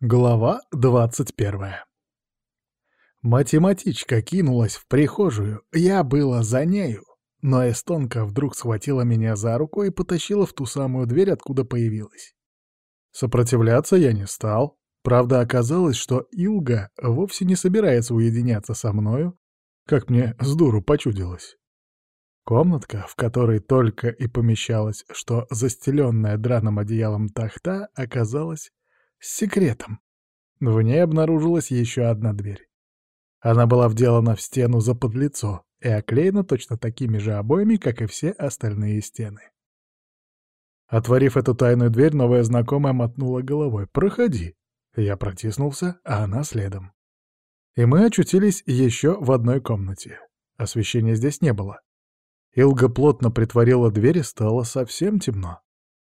Глава двадцать первая Математичка кинулась в прихожую, я было за нею, но эстонка вдруг схватила меня за руку и потащила в ту самую дверь, откуда появилась. Сопротивляться я не стал, правда оказалось, что Илга вовсе не собирается уединяться со мною, как мне с дуру почудилось. Комнатка, в которой только и помещалась, что застеленная драным одеялом тахта, оказалась с секретом. В ней обнаружилась еще одна дверь. Она была вделана в стену за подлицо и оклеена точно такими же обоями, как и все остальные стены. Отворив эту тайную дверь, новая знакомая мотнула головой. «Проходи». Я протиснулся, а она следом. И мы очутились еще в одной комнате. Освещения здесь не было. Илга плотно притворила дверь и стало совсем темно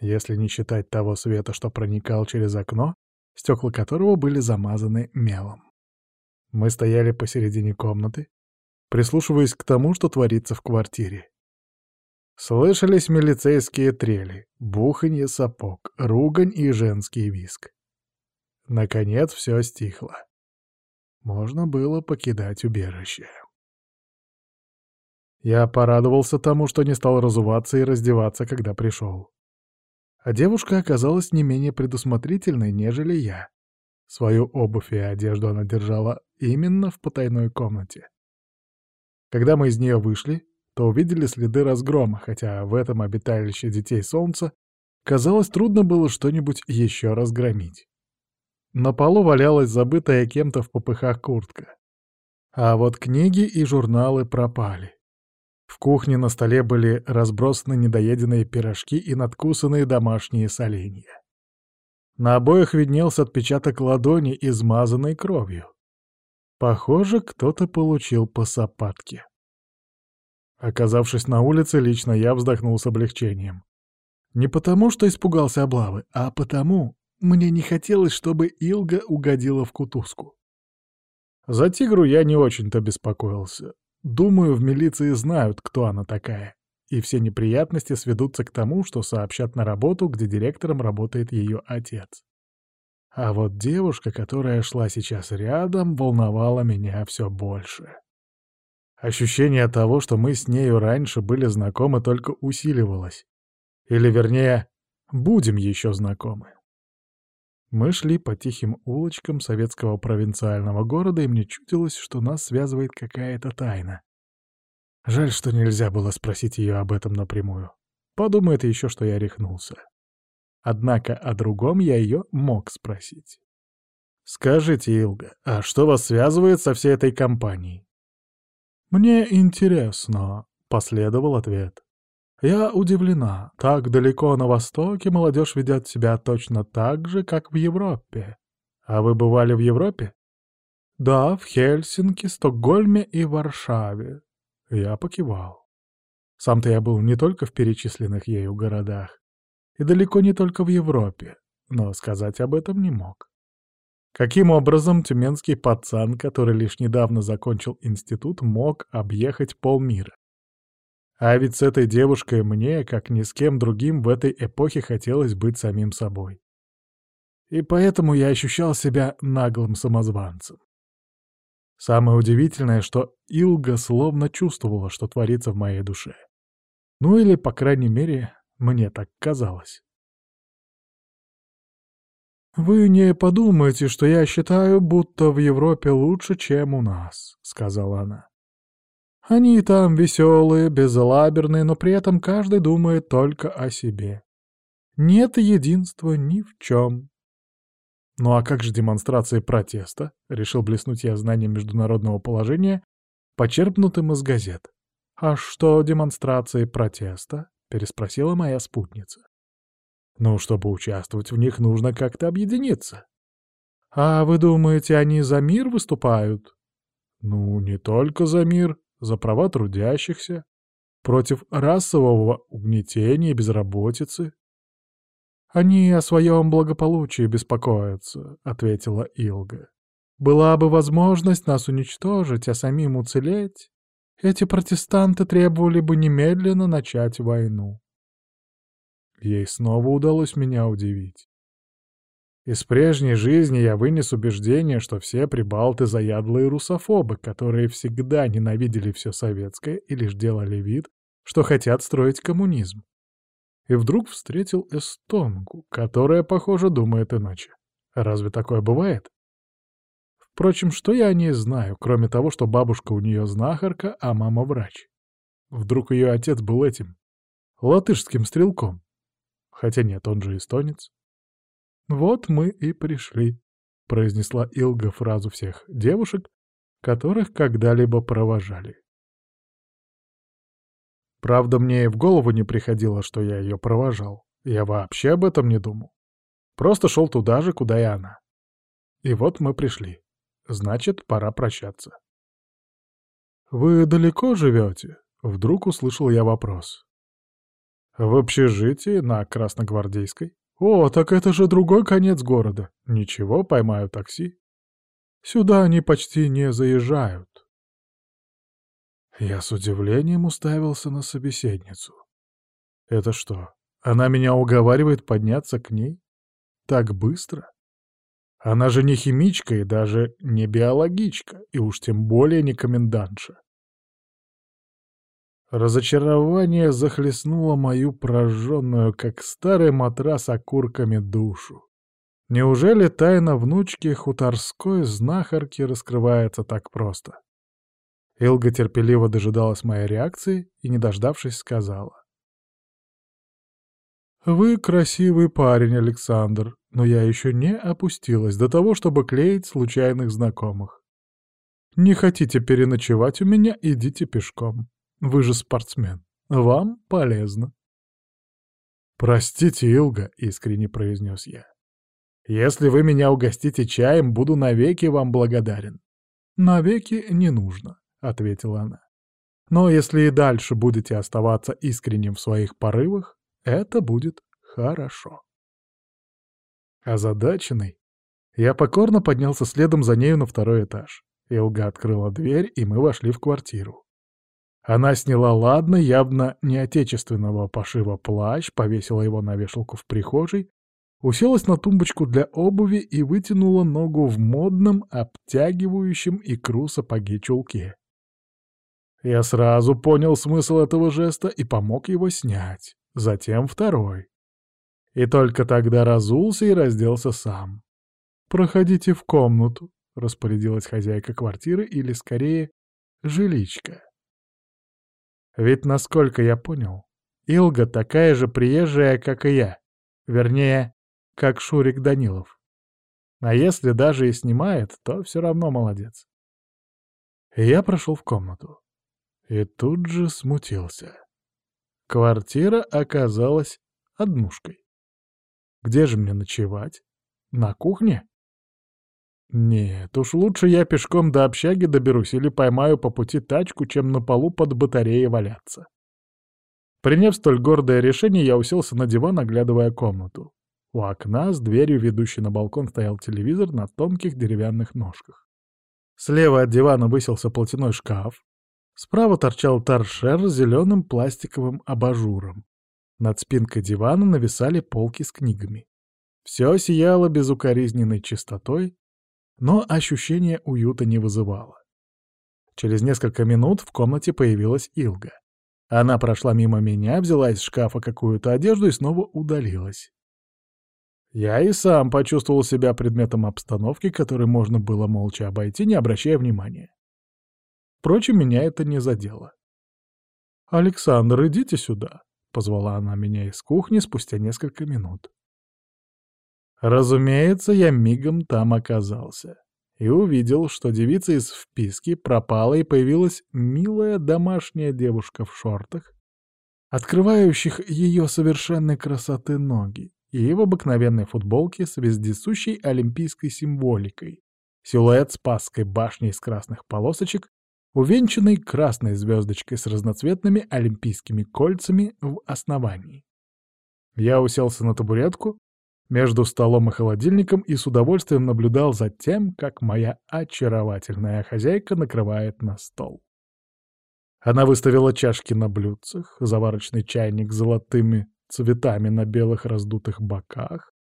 если не считать того света, что проникал через окно, стекла которого были замазаны мелом. Мы стояли посередине комнаты, прислушиваясь к тому, что творится в квартире. Слышались милицейские трели, буханье сапог, ругань и женский виск. Наконец все стихло. Можно было покидать убежище. Я порадовался тому, что не стал разуваться и раздеваться, когда пришел. А девушка оказалась не менее предусмотрительной, нежели я. Свою обувь и одежду она держала именно в потайной комнате. Когда мы из нее вышли, то увидели следы разгрома, хотя в этом обиталище детей солнца казалось трудно было что-нибудь еще разгромить. На полу валялась забытая кем-то в попыхах куртка. А вот книги и журналы пропали. В кухне на столе были разбросаны недоеденные пирожки и надкусанные домашние соленья. На обоих виднелся отпечаток ладони, измазанной кровью. Похоже, кто-то получил по сапатке. Оказавшись на улице, лично я вздохнул с облегчением. Не потому, что испугался облавы, а потому мне не хотелось, чтобы Илга угодила в кутузку. За тигру я не очень-то беспокоился. Думаю, в милиции знают, кто она такая, и все неприятности сведутся к тому, что сообщат на работу, где директором работает ее отец. А вот девушка, которая шла сейчас рядом, волновала меня все больше. Ощущение того, что мы с нею раньше были знакомы, только усиливалось. Или, вернее, будем еще знакомы. Мы шли по тихим улочкам советского провинциального города, и мне чудилось, что нас связывает какая-то тайна. Жаль, что нельзя было спросить ее об этом напрямую. Подумает еще, что я рехнулся. Однако о другом я ее мог спросить. «Скажите, Илга, а что вас связывает со всей этой компанией?» «Мне интересно», — последовал ответ. Я удивлена. Так далеко на Востоке молодежь ведет себя точно так же, как в Европе. А вы бывали в Европе? Да, в Хельсинки, Стокгольме и Варшаве. Я покивал. Сам-то я был не только в перечисленных ею городах, и далеко не только в Европе, но сказать об этом не мог. Каким образом тюменский пацан, который лишь недавно закончил институт, мог объехать полмира? А ведь с этой девушкой мне, как ни с кем другим, в этой эпохе хотелось быть самим собой. И поэтому я ощущал себя наглым самозванцем. Самое удивительное, что Илга словно чувствовала, что творится в моей душе. Ну или, по крайней мере, мне так казалось. «Вы не подумайте, что я считаю, будто в Европе лучше, чем у нас», — сказала она. Они там веселые, безалаберные, но при этом каждый думает только о себе. Нет единства ни в чем. Ну а как же демонстрации протеста? Решил блеснуть я знанием международного положения, почерпнутым из газет. «А что демонстрации протеста?» — переспросила моя спутница. «Ну, чтобы участвовать в них, нужно как-то объединиться». «А вы думаете, они за мир выступают?» «Ну, не только за мир», за права трудящихся, против расового угнетения и безработицы. «Они о своем благополучии беспокоятся», — ответила Илга. «Была бы возможность нас уничтожить, а самим уцелеть, эти протестанты требовали бы немедленно начать войну». Ей снова удалось меня удивить. Из прежней жизни я вынес убеждение, что все прибалты — заядлые русофобы, которые всегда ненавидели все советское и лишь делали вид, что хотят строить коммунизм. И вдруг встретил эстонку, которая, похоже, думает иначе. Разве такое бывает? Впрочем, что я о ней знаю, кроме того, что бабушка у нее знахарка, а мама врач? Вдруг ее отец был этим, латышским стрелком? Хотя нет, он же эстонец. «Вот мы и пришли», — произнесла Илга фразу всех девушек, которых когда-либо провожали. Правда, мне и в голову не приходило, что я ее провожал. Я вообще об этом не думал. Просто шел туда же, куда и она. И вот мы пришли. Значит, пора прощаться. «Вы далеко живете?» — вдруг услышал я вопрос. «В общежитии на Красногвардейской». «О, так это же другой конец города. Ничего, поймаю такси». «Сюда они почти не заезжают». Я с удивлением уставился на собеседницу. «Это что, она меня уговаривает подняться к ней? Так быстро?» Она же не химичка и даже не биологичка, и уж тем более не комендантша. Разочарование захлестнуло мою прожженную, как старый матрас окурками, душу. Неужели тайна внучки хуторской знахарки раскрывается так просто? Илга терпеливо дожидалась моей реакции и, не дождавшись, сказала. «Вы красивый парень, Александр, но я еще не опустилась до того, чтобы клеить случайных знакомых. Не хотите переночевать у меня, идите пешком. Вы же спортсмен. Вам полезно». «Простите, Илга», — искренне произнес я. «Если вы меня угостите чаем, буду навеки вам благодарен». «Навеки не нужно», — ответила она. «Но если и дальше будете оставаться искренним в своих порывах, это будет хорошо. Озадаченный, я покорно поднялся следом за нею на второй этаж. Илга открыла дверь, и мы вошли в квартиру. Она сняла ладно, явно не отечественного пошива плащ, повесила его на вешалку в прихожей, уселась на тумбочку для обуви и вытянула ногу в модном, обтягивающем икру сапоги чулке. Я сразу понял смысл этого жеста и помог его снять затем второй. И только тогда разулся и разделся сам. «Проходите в комнату», — распорядилась хозяйка квартиры, или, скорее, жиличка. Ведь, насколько я понял, Илга такая же приезжая, как и я. Вернее, как Шурик Данилов. А если даже и снимает, то все равно молодец. Я прошел в комнату. И тут же смутился. Квартира оказалась однушкой. Где же мне ночевать? На кухне? Нет, уж лучше я пешком до общаги доберусь или поймаю по пути тачку, чем на полу под батареей валяться. Приняв столь гордое решение, я уселся на диван, оглядывая комнату. У окна с дверью, ведущей на балкон, стоял телевизор на тонких деревянных ножках. Слева от дивана высился платяной шкаф, Справа торчал торшер с зеленым пластиковым абажуром. Над спинкой дивана нависали полки с книгами. Все сияло безукоризненной чистотой, но ощущение уюта не вызывало. Через несколько минут в комнате появилась Илга. Она прошла мимо меня, взяла из шкафа какую-то одежду и снова удалилась. Я и сам почувствовал себя предметом обстановки, который можно было молча обойти, не обращая внимания. Впрочем, меня это не задело. «Александр, идите сюда», — позвала она меня из кухни спустя несколько минут. Разумеется, я мигом там оказался и увидел, что девица из вписки пропала и появилась милая домашняя девушка в шортах, открывающих ее совершенной красоты ноги, и в обыкновенной футболке с вездесущей олимпийской символикой, силуэт Спасской башни из красных полосочек увенчанный красной звездочкой с разноцветными олимпийскими кольцами в основании. Я уселся на табуретку между столом и холодильником и с удовольствием наблюдал за тем, как моя очаровательная хозяйка накрывает на стол. Она выставила чашки на блюдцах, заварочный чайник с золотыми цветами на белых раздутых боках,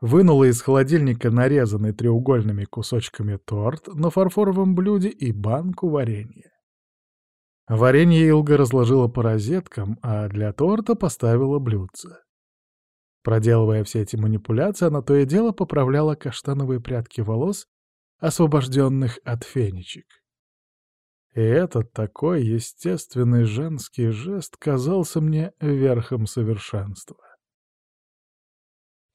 вынула из холодильника нарезанный треугольными кусочками торт на фарфоровом блюде и банку варенья. Варенье Илга разложила по розеткам, а для торта поставила блюдце. Проделывая все эти манипуляции, она то и дело поправляла каштановые прядки волос, освобожденных от фенечек. И этот такой естественный женский жест казался мне верхом совершенства.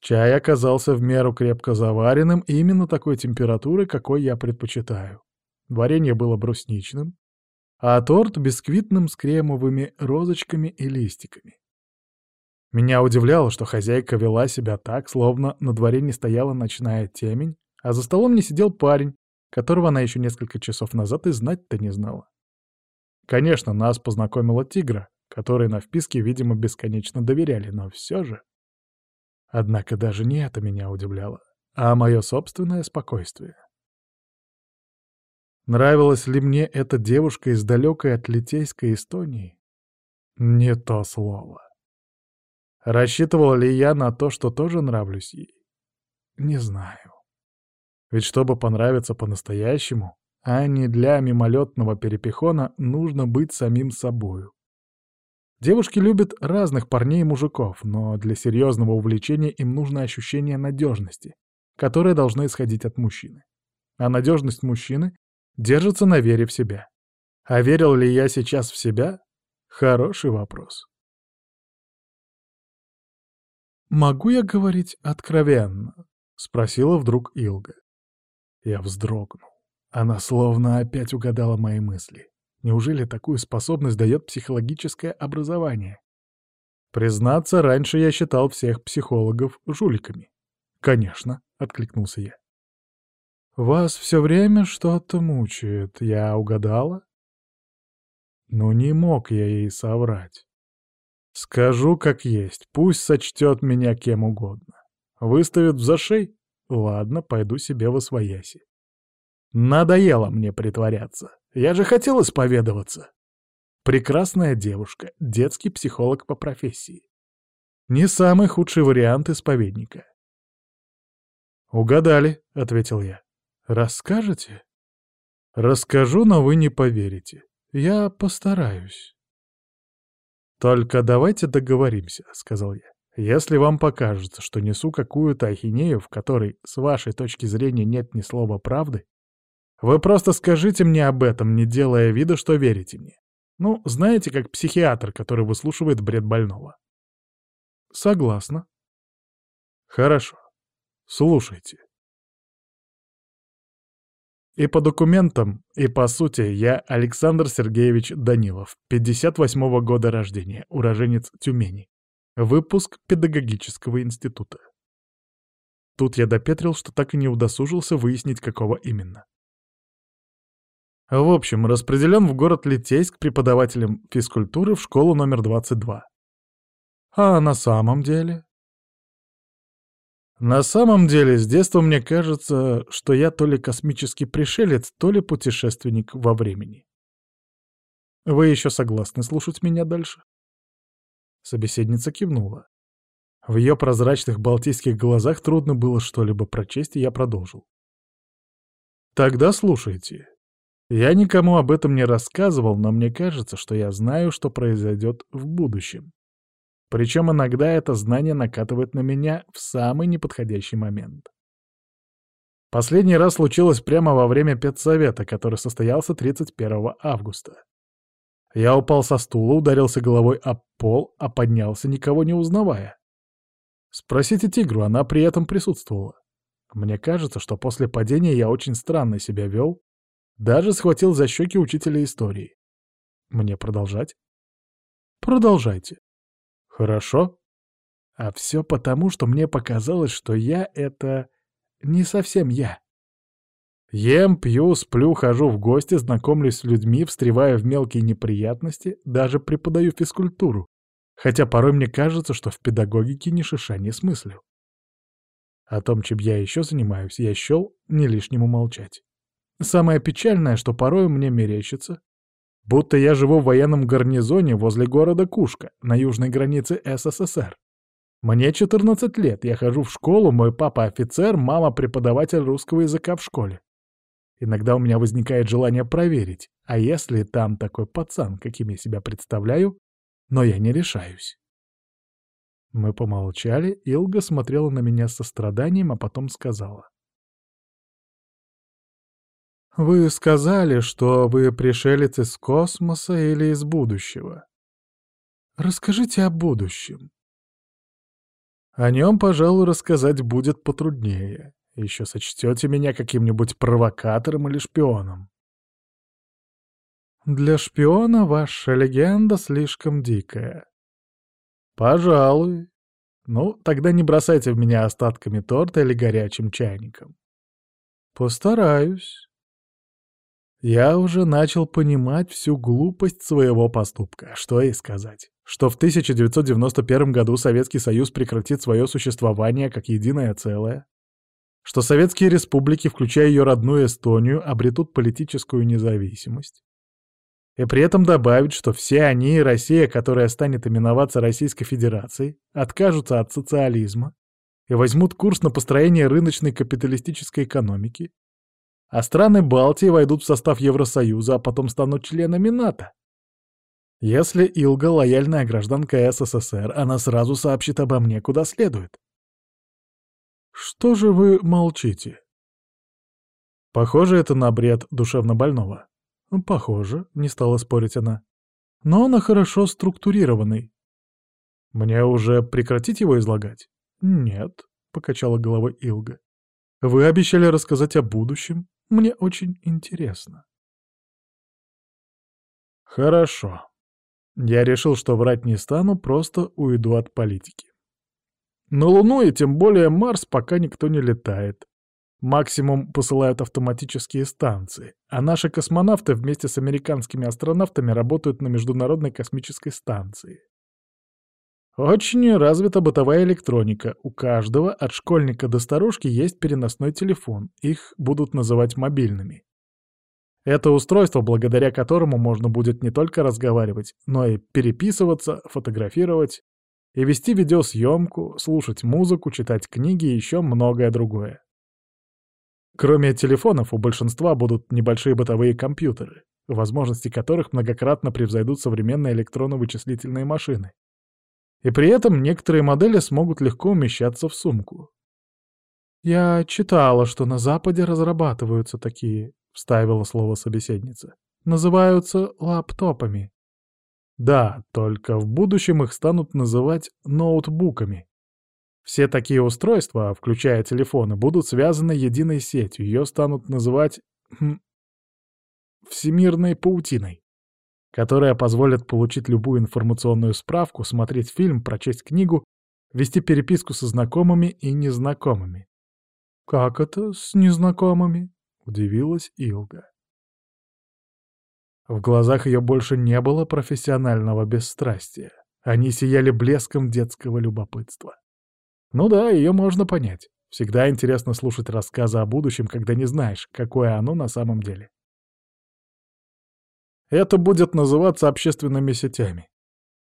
Чай оказался в меру крепко заваренным именно такой температуры, какой я предпочитаю. Варенье было брусничным, а торт — бисквитным с кремовыми розочками и листиками. Меня удивляло, что хозяйка вела себя так, словно на дворе не стояла ночная темень, а за столом не сидел парень, которого она еще несколько часов назад и знать-то не знала. Конечно, нас познакомила тигра, которой на вписке, видимо, бесконечно доверяли, но все же... Однако даже не это меня удивляло, а мое собственное спокойствие. Нравилась ли мне эта девушка из далекой от Литейской Эстонии? Не то слово. Рассчитывал ли я на то, что тоже нравлюсь ей? Не знаю. Ведь чтобы понравиться по-настоящему, а не для мимолетного перепихона, нужно быть самим собою. Девушки любят разных парней и мужиков, но для серьезного увлечения им нужно ощущение надежности, которое должно исходить от мужчины. А надежность мужчины держится на вере в себя. А верил ли я сейчас в себя? Хороший вопрос. «Могу я говорить откровенно?» — спросила вдруг Илга. Я вздрогнул. Она словно опять угадала мои мысли. Неужели такую способность дает психологическое образование? Признаться, раньше я считал всех психологов жуликами. «Конечно», — откликнулся я. «Вас все время что-то мучает. Я угадала?» Но не мог я ей соврать. Скажу как есть, пусть сочтет меня кем угодно. Выставит в зашей? Ладно, пойду себе во свояси. Надоело мне притворяться. Я же хотел исповедоваться. Прекрасная девушка, детский психолог по профессии. Не самый худший вариант исповедника. «Угадали», — ответил я. «Расскажете?» «Расскажу, но вы не поверите. Я постараюсь». «Только давайте договоримся», — сказал я. «Если вам покажется, что несу какую-то ахинею, в которой, с вашей точки зрения, нет ни слова правды, вы просто скажите мне об этом, не делая вида, что верите мне. Ну, знаете, как психиатр, который выслушивает бред больного». «Согласна». «Хорошо. Слушайте». И по документам, и по сути, я Александр Сергеевич Данилов, 58-го года рождения, уроженец Тюмени. Выпуск педагогического института. Тут я допетрил, что так и не удосужился выяснить, какого именно. В общем, распределен в город Литейск преподавателем физкультуры в школу номер 22. А на самом деле? На самом деле, с детства мне кажется, что я то ли космический пришелец, то ли путешественник во времени. Вы еще согласны слушать меня дальше? Собеседница кивнула. В ее прозрачных балтийских глазах трудно было что-либо прочесть, и я продолжил. Тогда слушайте. Я никому об этом не рассказывал, но мне кажется, что я знаю, что произойдет в будущем. Причем иногда это знание накатывает на меня в самый неподходящий момент. Последний раз случилось прямо во время педсовета, который состоялся 31 августа. Я упал со стула, ударился головой об пол, а поднялся, никого не узнавая. Спросите тигру, она при этом присутствовала. Мне кажется, что после падения я очень странно себя вел, даже схватил за щеки учителя истории. Мне продолжать? Продолжайте. Хорошо. А все потому, что мне показалось, что я — это не совсем я. Ем, пью, сплю, хожу в гости, знакомлюсь с людьми, встреваю в мелкие неприятности, даже преподаю физкультуру. Хотя порой мне кажется, что в педагогике ни шиша не смыслю. О том, чем я еще занимаюсь, я счел не лишнему молчать. Самое печальное, что порой мне мерещится, Будто я живу в военном гарнизоне возле города Кушка, на южной границе СССР. Мне 14 лет, я хожу в школу, мой папа офицер, мама преподаватель русского языка в школе. Иногда у меня возникает желание проверить, а если там такой пацан, каким я себя представляю, но я не решаюсь. Мы помолчали, Илга смотрела на меня со страданием, а потом сказала. «Вы сказали, что вы пришелец из космоса или из будущего. Расскажите о будущем. О нем, пожалуй, рассказать будет потруднее. Еще сочтете меня каким-нибудь провокатором или шпионом. Для шпиона ваша легенда слишком дикая. Пожалуй. Ну, тогда не бросайте в меня остатками торта или горячим чайником. Постараюсь. Я уже начал понимать всю глупость своего поступка. Что ей сказать? Что в 1991 году Советский Союз прекратит свое существование как единое целое? Что советские республики, включая ее родную Эстонию, обретут политическую независимость? И при этом добавить, что все они и Россия, которая станет именоваться Российской Федерацией, откажутся от социализма и возьмут курс на построение рыночной капиталистической экономики, а страны Балтии войдут в состав Евросоюза, а потом станут членами НАТО. Если Илга — лояльная гражданка СССР, она сразу сообщит обо мне куда следует. Что же вы молчите? Похоже это на бред душевно больного. Похоже, не стала спорить она. Но он хорошо структурированный. Мне уже прекратить его излагать? Нет, покачала головой Илга. Вы обещали рассказать о будущем, мне очень интересно. Хорошо. Я решил, что врать не стану, просто уйду от политики. На Луну и тем более Марс пока никто не летает. Максимум посылают автоматические станции, а наши космонавты вместе с американскими астронавтами работают на Международной космической станции. Очень развита бытовая электроника. У каждого, от школьника до старушки, есть переносной телефон. Их будут называть мобильными. Это устройство, благодаря которому можно будет не только разговаривать, но и переписываться, фотографировать и вести видеосъемку, слушать музыку, читать книги и еще многое другое. Кроме телефонов, у большинства будут небольшие бытовые компьютеры, возможности которых многократно превзойдут современные электронно-вычислительные машины. И при этом некоторые модели смогут легко умещаться в сумку. «Я читала, что на Западе разрабатываются такие», — вставила слово собеседница. «Называются лаптопами». Да, только в будущем их станут называть ноутбуками. Все такие устройства, включая телефоны, будут связаны единой сетью, ее станут называть... Хм, всемирной паутиной которая позволит получить любую информационную справку, смотреть фильм, прочесть книгу, вести переписку со знакомыми и незнакомыми. «Как это с незнакомыми?» — удивилась Илга. В глазах ее больше не было профессионального бесстрастия. Они сияли блеском детского любопытства. Ну да, ее можно понять. Всегда интересно слушать рассказы о будущем, когда не знаешь, какое оно на самом деле. Это будет называться общественными сетями.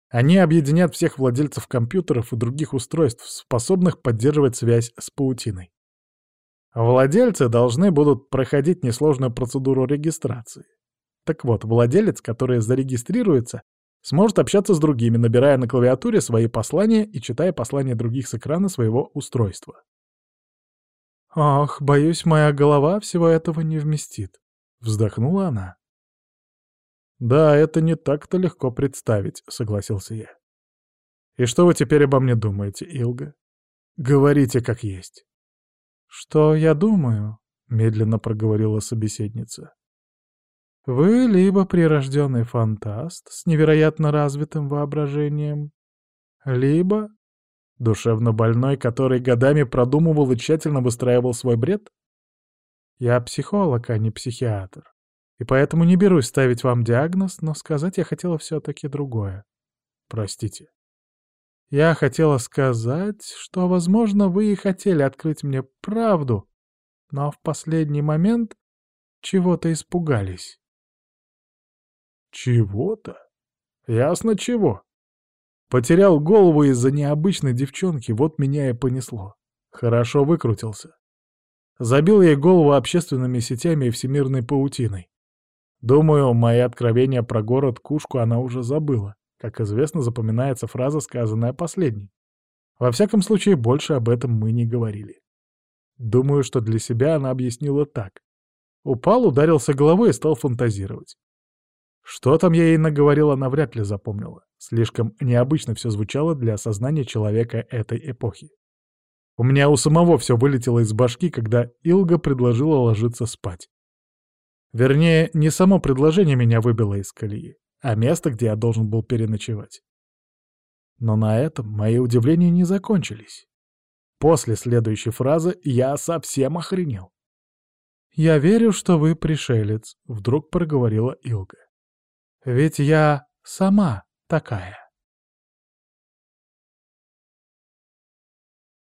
Они объединят всех владельцев компьютеров и других устройств, способных поддерживать связь с паутиной. Владельцы должны будут проходить несложную процедуру регистрации. Так вот, владелец, который зарегистрируется, сможет общаться с другими, набирая на клавиатуре свои послания и читая послания других с экрана своего устройства. «Ах, боюсь, моя голова всего этого не вместит», — вздохнула она. «Да, это не так-то легко представить», — согласился я. «И что вы теперь обо мне думаете, Илга? Говорите как есть». «Что я думаю?» — медленно проговорила собеседница. «Вы либо прирожденный фантаст с невероятно развитым воображением, либо душевно больной, который годами продумывал и тщательно выстраивал свой бред? Я психолог, а не психиатр. И поэтому не берусь ставить вам диагноз, но сказать я хотела все-таки другое. Простите. Я хотела сказать, что, возможно, вы и хотели открыть мне правду, но в последний момент чего-то испугались. Чего-то? Ясно чего. Потерял голову из-за необычной девчонки, вот меня и понесло. Хорошо выкрутился. Забил ей голову общественными сетями и всемирной паутиной. Думаю, мои откровения про город Кушку она уже забыла. Как известно, запоминается фраза, сказанная последней. Во всяком случае, больше об этом мы не говорили. Думаю, что для себя она объяснила так. Упал, ударился головой и стал фантазировать. Что там я ей наговорила, она вряд ли запомнила. Слишком необычно все звучало для осознания человека этой эпохи. У меня у самого все вылетело из башки, когда Илга предложила ложиться спать. Вернее, не само предложение меня выбило из колеи, а место, где я должен был переночевать. Но на этом мои удивления не закончились. После следующей фразы я совсем охренел. «Я верю, что вы пришелец», — вдруг проговорила Илга. «Ведь я сама такая».